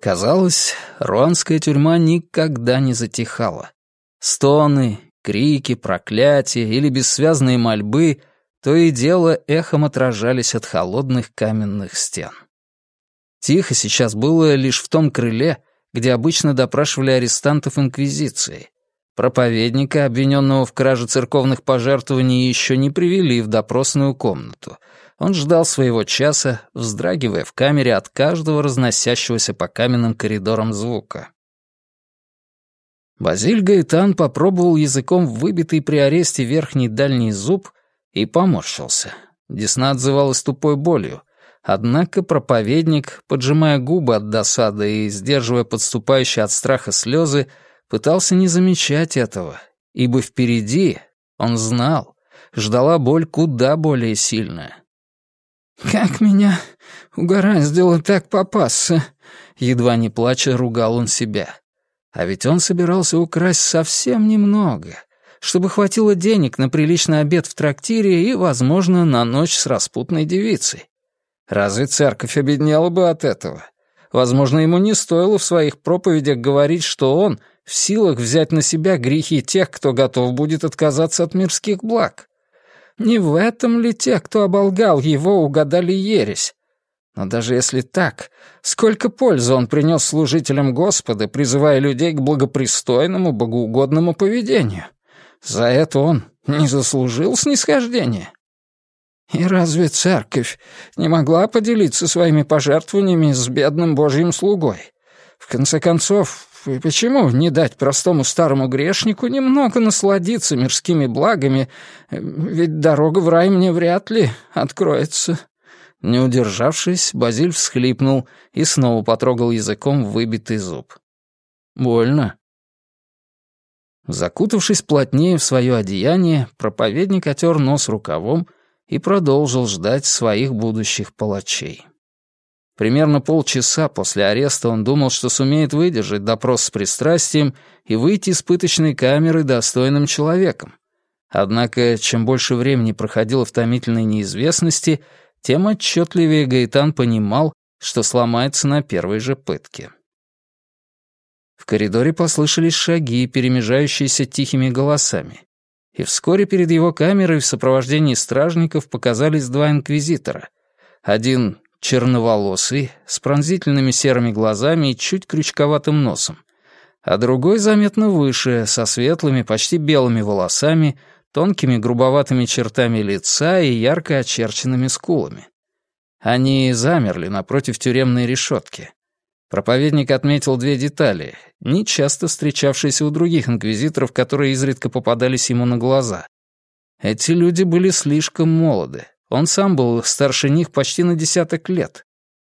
Казалось, руанская тюрьма никогда не затихала. Стоны, крики, проклятия или бессвязные мольбы то и дело эхом отражались от холодных каменных стен. Тихо сейчас было лишь в том крыле, где обычно допрашивали арестантов Инквизиции. Проповедника, обвиненного в краже церковных пожертвований, еще не привели в допросную комнату. Он ждал своего часа, вздрагивая в камере от каждого разносящегося по каменным коридорам звука. Базиль Гаэтан попробовал языком выбитый при аресте верхний дальний зуб и поморщился. Десна отзывалась тупой болью. Однако проповедник, поджимая губы от досады и сдерживая подступающие от страха слезы, пытался не замечать этого, ибо впереди, он знал, ждала боль куда более сильная. «Как меня угораздило так попасться!» Едва не плача, ругал он себя. А ведь он собирался украсть совсем немного, чтобы хватило денег на приличный обед в трактире и, возможно, на ночь с распутной девицей. Разве церковь обеднела бы от этого? Возможно, ему не стоило в своих проповедях говорить, что он в силах взять на себя грехи тех, кто готов будет отказаться от мирских благ. Не в этом ли те, кто оболгал его, угадали ересь? Но даже если так, сколько пользы он принес служителям Господа, призывая людей к благопристойному, богоугодному поведению? За это он не заслужил снисхождения. И разве церковь не могла поделиться своими пожертвованиями с бедным божьим слугой? В конце концов, почему не дать простому старому грешнику немного насладиться мирскими благами, ведь дорога в рай мне вряд ли откроется?» Не удержавшись, Базиль всхлипнул и снова потрогал языком выбитый зуб. «Больно?» Закутавшись плотнее в свое одеяние, проповедник отер нос рукавом и продолжил ждать своих будущих палачей. Примерно полчаса после ареста он думал, что сумеет выдержать допрос с пристрастием и выйти из пыточной камеры достойным человеком. Однако, чем больше времени проходило в томительной неизвестности, тем отчетливее Гаитан понимал, что сломается на первой же пытке. В коридоре послышались шаги, перемежающиеся тихими голосами. И вскоре перед его камерой в сопровождении стражников показались два инквизитора. Один черноволосый, с пронзительными серыми глазами и чуть крючковатым носом, а другой заметно выше, со светлыми, почти белыми волосами, тонкими грубоватыми чертами лица и ярко очерченными скулами. Они замерли напротив тюремной решетки. Проповедник отметил две детали, нечасто встречавшиеся у других инквизиторов, которые изредка попадались ему на глаза. Эти люди были слишком молоды. Он сам был старше них почти на десяток лет.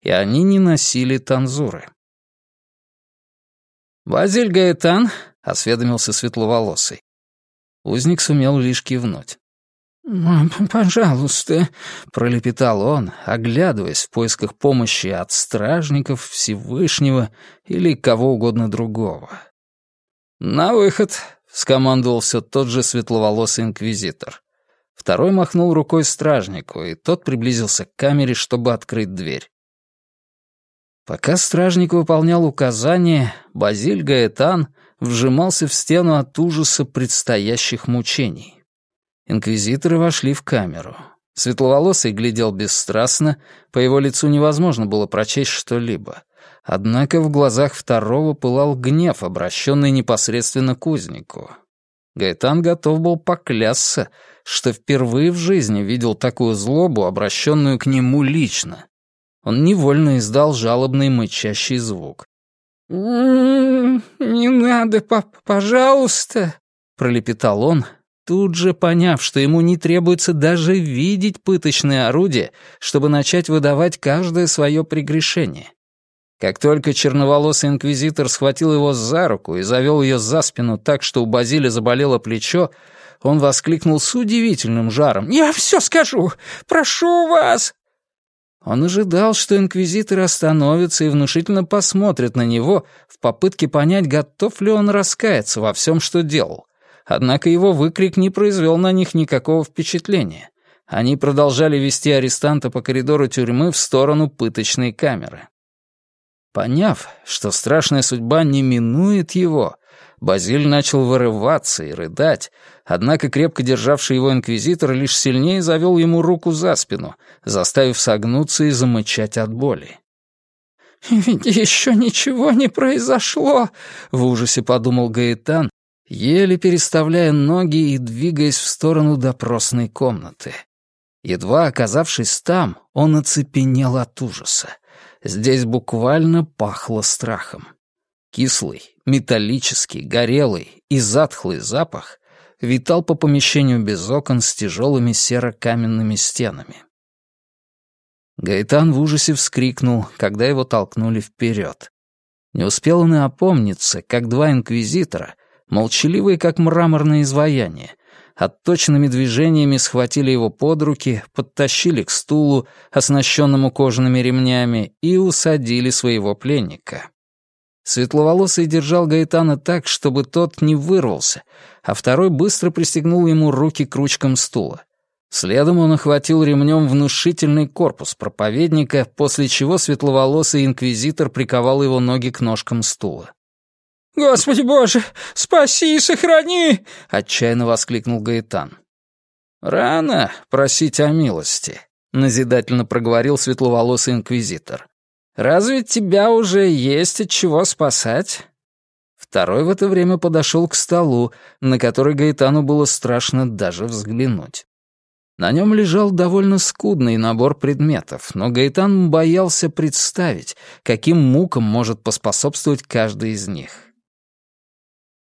И они не носили танзуры. «Базиль Гаэтан», — осведомился светловолосый. Узник сумел лишь кивнуть. «Пожалуйста», — пролепетал он, оглядываясь в поисках помощи от стражников, Всевышнего или кого угодно другого. «На выход», — скомандовал все тот же светловолосый инквизитор. Второй махнул рукой стражнику, и тот приблизился к камере, чтобы открыть дверь. Пока стражник выполнял указания, Базиль Гаэтан вжимался в стену от ужаса предстоящих мучений. Инквизиторы вошли в камеру. Светловолосый глядел бесстрастно, по его лицу невозможно было прочесть что-либо. Однако в глазах второго пылал гнев, обращенный непосредственно к узнику. Гайтан готов был поклясться, что впервые в жизни видел такую злобу, обращенную к нему лично. Он невольно издал жалобный мычащий звук. «Не надо, пап, пожалуйста», — пролепетал он, тут же поняв, что ему не требуется даже видеть пыточное орудие, чтобы начать выдавать каждое свое прегрешение. Как только черноволосый инквизитор схватил его за руку и завел ее за спину так, что у Базиля заболело плечо, он воскликнул с удивительным жаром. «Я все скажу! Прошу вас!» Он ожидал, что инквизитор остановится и внушительно посмотрит на него в попытке понять, готов ли он раскаяться во всем, что делал. Однако его выкрик не произвел на них никакого впечатления. Они продолжали вести арестанта по коридору тюрьмы в сторону пыточной камеры. Поняв, что страшная судьба не минует его, Базиль начал вырываться и рыдать, однако крепко державший его инквизитор лишь сильнее завел ему руку за спину, заставив согнуться и замычать от боли. «Ведь еще ничего не произошло», — в ужасе подумал Гаэтан, еле переставляя ноги и двигаясь в сторону допросной комнаты. Едва оказавшись там, он оцепенел от ужаса. Здесь буквально пахло страхом. Кислый, металлический, горелый и затхлый запах витал по помещению без окон с тяжелыми серо-каменными стенами. Гаэтан в ужасе вскрикнул, когда его толкнули вперед. Не успел он и опомниться, как два инквизитора, молчаливые, как мраморное изваяние, отточенными движениями схватили его под руки, подтащили к стулу, оснащенному кожаными ремнями, и усадили своего пленника. Светловолосый держал Гаэтана так, чтобы тот не вырвался, а второй быстро пристегнул ему руки к ручкам стула. Следом он охватил ремнем внушительный корпус проповедника, после чего светловолосый инквизитор приковал его ноги к ножкам стула. «Господи боже, спаси и сохрани!» — отчаянно воскликнул Гаэтан. «Рано просить о милости», — назидательно проговорил светловолосый инквизитор. «Разве тебя уже есть от чего спасать?» Второй в это время подошел к столу, на который Гаэтану было страшно даже взглянуть. На нем лежал довольно скудный набор предметов, но Гаэтан боялся представить, каким мукам может поспособствовать каждый из них.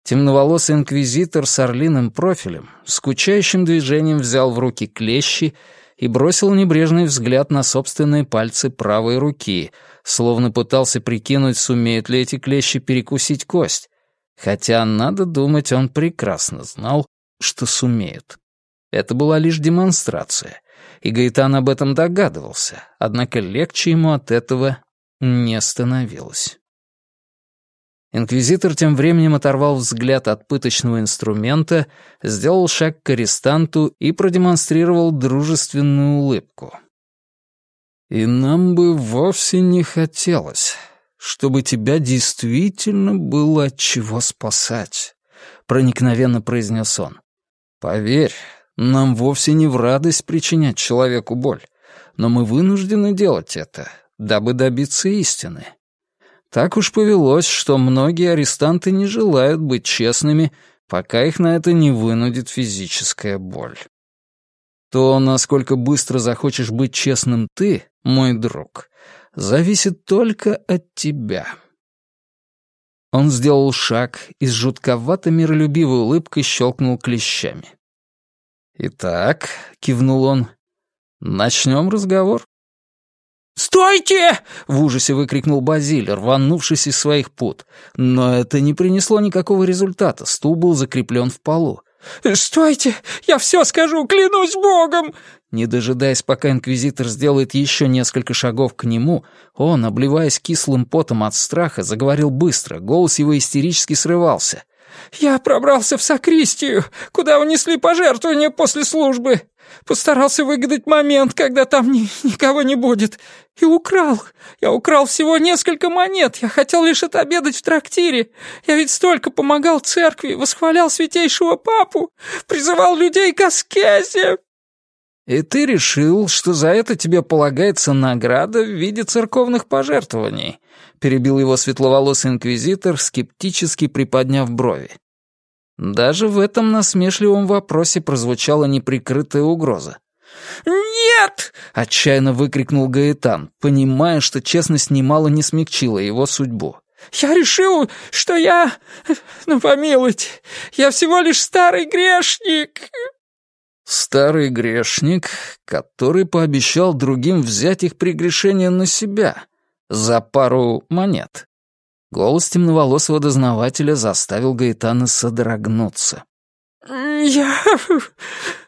Темноволосый инквизитор с орлиным профилем скучающим движением взял в руки клещи и бросил небрежный взгляд на собственные пальцы правой руки, словно пытался прикинуть, сумеют ли эти клещи перекусить кость, хотя, надо думать, он прекрасно знал, что сумеют. Это была лишь демонстрация, и Гаитан об этом догадывался, однако легче ему от этого не становилось. Инквизитор тем временем оторвал взгляд от пыточного инструмента, сделал шаг к арестанту и продемонстрировал дружественную улыбку. «И нам бы вовсе не хотелось, чтобы тебя действительно было от чего спасать», — проникновенно произнес он. «Поверь, нам вовсе не в радость причинять человеку боль, но мы вынуждены делать это, дабы добиться истины. Так уж повелось, что многие арестанты не желают быть честными, пока их на это не вынудит физическая боль. То, насколько быстро захочешь быть честным ты, мой друг, зависит только от тебя. Он сделал шаг и с жутковато миролюбивой улыбкой щелкнул клещами. «Итак», — кивнул он, — «начнем разговор». «Стойте!» — в ужасе выкрикнул Базиль, рванувшись из своих пут. Но это не принесло никакого результата, стул был закреплен в полу. «Стойте! Я все скажу, клянусь богом!» Не дожидаясь, пока инквизитор сделает еще несколько шагов к нему, он, обливаясь кислым потом от страха, заговорил быстро, голос его истерически срывался. Я пробрался в сакристию, куда унесли пожертвования после службы. Постарался выгадать момент, когда там ни, никого не будет. И украл. Я украл всего несколько монет. Я хотел лишь отобедать в трактире. Я ведь столько помогал церкви, восхвалял святейшего папу, призывал людей к аскезе. И ты решил, что за это тебе полагается награда в виде церковных пожертвований, перебил его светловолосый инквизитор, скептически приподняв брови. Даже в этом насмешливом вопросе прозвучала неприкрытая угроза. «Нет!» — отчаянно выкрикнул Гаэтан, понимая, что честность немало не смягчила его судьбу. «Я решил, что я... Ну, помилуйте, я всего лишь старый грешник!» Старый грешник, который пообещал другим взять их прегрешение на себя за пару монет. Голос темноволосого дознавателя заставил Гаэтана содрогнуться. «Я...»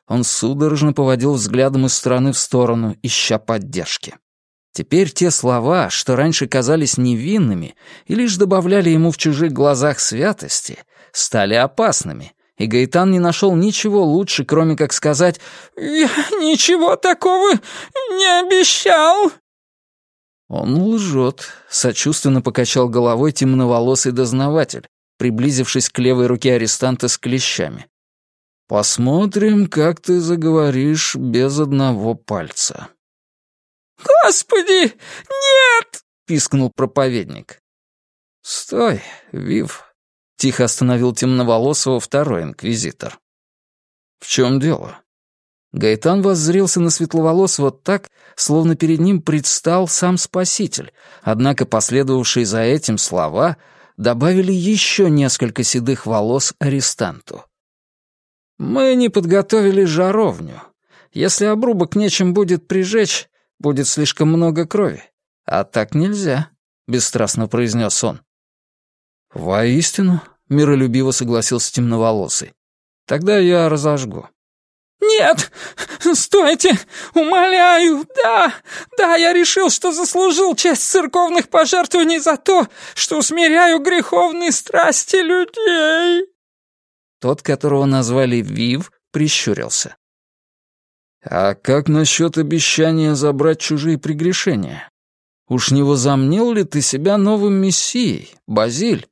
Он судорожно поводил взглядом из стороны в сторону, ища поддержки. Теперь те слова, что раньше казались невинными и лишь добавляли ему в чужих глазах святости, стали опасными, и Гаэтан не нашел ничего лучше, кроме как сказать «Я ничего такого не обещал». «Он лжет», — сочувственно покачал головой темноволосый дознаватель, приблизившись к левой руке арестанта с клещами. «Посмотрим, как ты заговоришь без одного пальца». «Господи, нет!» — пискнул проповедник. «Стой, Вив!» — тихо остановил темноволосого второй инквизитор. «В чем дело?» Гайтан воззрился на Светловолосого так, словно перед ним предстал сам Спаситель, однако последовавшие за этим слова добавили еще несколько седых волос арестанту. «Мы не подготовили жаровню. Если обрубок нечем будет прижечь, будет слишком много крови. А так нельзя», — бесстрастно произнес он. «Воистину», — миролюбиво согласился темноволосый. «Тогда я разожгу». «Нет! Стойте! Умоляю! Да! Да, я решил, что заслужил часть церковных пожертвований за то, что усмиряю греховные страсти людей!» Тот, которого назвали Вив, прищурился. «А как насчет обещания забрать чужие прегрешения? Уж не возомнил ли ты себя новым мессией, Базиль?»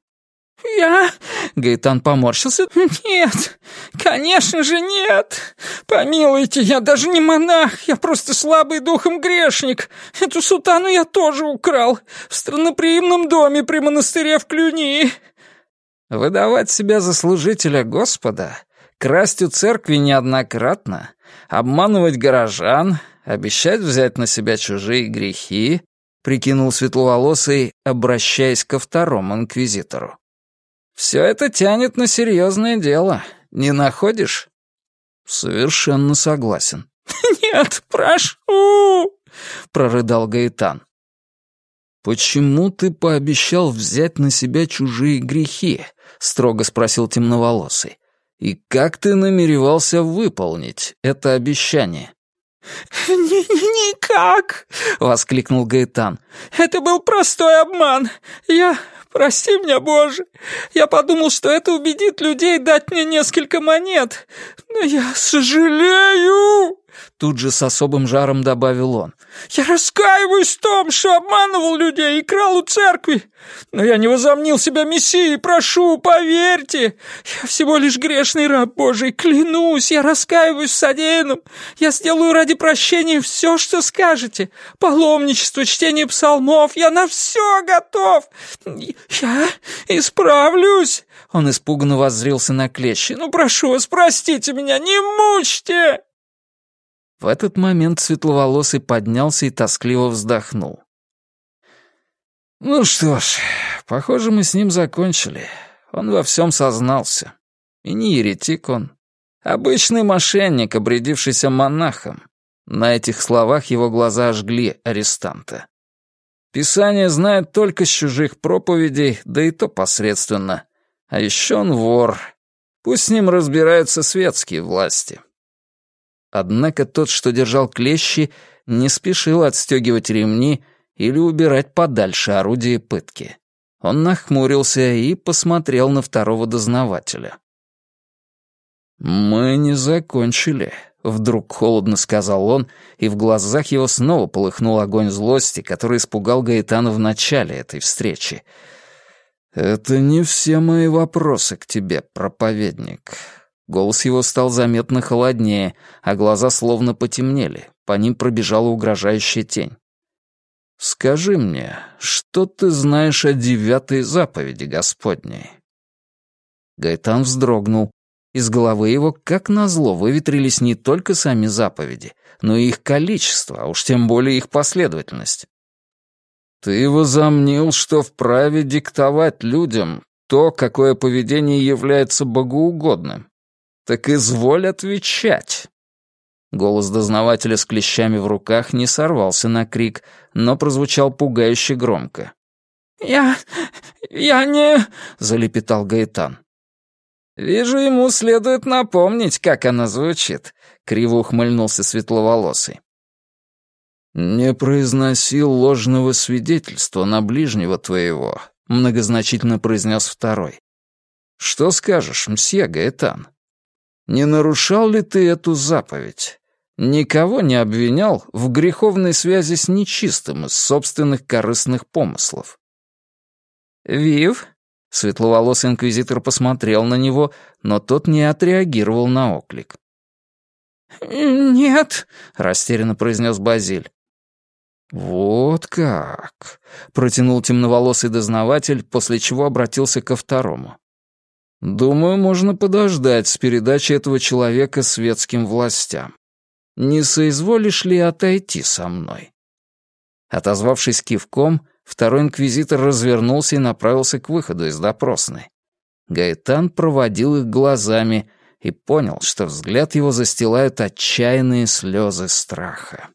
«Я...» — Гаэтан поморщился. «Нет, конечно же нет. Помилуйте, я даже не монах, я просто слабый духом грешник. Эту сутану я тоже украл в странноприимном доме при монастыре в Клюни». «Выдавать себя за служителя Господа, красть у церкви неоднократно, обманывать горожан, обещать взять на себя чужие грехи», — прикинул светловолосый, обращаясь ко второму инквизитору. Все это тянет на серьезное дело, не находишь? Совершенно согласен. Нет, прошу, прорыдал Гаитан. «Почему ты пообещал взять на себя чужие грехи?» — строго спросил темноволосый. «И как ты намеревался выполнить это обещание?» «Никак!» — воскликнул Гаэтан. «Это был простой обман. Я «Прости меня, Боже! Я подумал, что это убедит людей дать мне несколько монет, но я сожалею!» Тут же с особым жаром добавил он. «Я раскаиваюсь в том, что обманывал людей и крал у церкви. Но я не возомнил себя мессией, прошу, поверьте. Я всего лишь грешный раб Божий, клянусь, я раскаиваюсь в содеянном. Я сделаю ради прощения все, что скажете. Паломничество, чтение псалмов, я на все готов. Я исправлюсь». Он испуганно воззрился на клещи. «Ну, прошу вас, простите меня, не мучьте!» В этот момент светловолосый поднялся и тоскливо вздохнул. «Ну что ж, похоже, мы с ним закончили. Он во всем сознался. И не еретик он. Обычный мошенник, обрядившийся монахом. На этих словах его глаза ожгли арестанта. Писание знает только с чужих проповедей, да и то посредственно. А еще он вор. Пусть с ним разбираются светские власти. Однако тот, что держал клещи, не спешил отстегивать ремни или убирать подальше орудие пытки. Он нахмурился и посмотрел на второго дознавателя. «Мы не закончили», — вдруг холодно сказал он, и в глазах его снова полыхнул огонь злости, который испугал Гаэтана в начале этой встречи. «Это не все мои вопросы к тебе, проповедник. Голос его стал заметно холоднее, а глаза словно потемнели, по ним пробежала угрожающая тень. «Скажи мне, что ты знаешь о девятой заповеди Господней?» Гайтан вздрогнул. Из головы его, как назло, выветрились не только сами заповеди, но и их количество, а уж тем более их последовательность. «Ты возомнил, что вправе диктовать людям то, какое поведение является богоугодным. Так изволь отвечать. Голос дознавателя с клещами в руках не сорвался на крик, но прозвучал пугающе громко. «Я... я не...» — залепетал Гаэтан. «Вижу, ему следует напомнить, как она звучит», — криво ухмыльнулся светловолосый. «Не произноси ложного свидетельства на ближнего твоего», — многозначительно произнес второй. «Что скажешь, мсье Гаэтан?» Не нарушал ли ты эту заповедь? никого не обвинял в греховной связи с нечистым из собственных корыстных помыслов. «Вив?» — светловолосый инквизитор посмотрел на него, но тот не отреагировал на оклик. «Нет», — растерянно произнес Базиль. «Вот как!» — протянул темноволосый дознаватель, после чего обратился ко второму. «Думаю, можно подождать с передачей этого человека светским властям. Не соизволишь ли отойти со мной?» Отозвавшись кивком, второй инквизитор развернулся и направился к выходу из допросной. Гаэтан проводил их глазами и понял, что взгляд его застилают отчаянные слезы страха.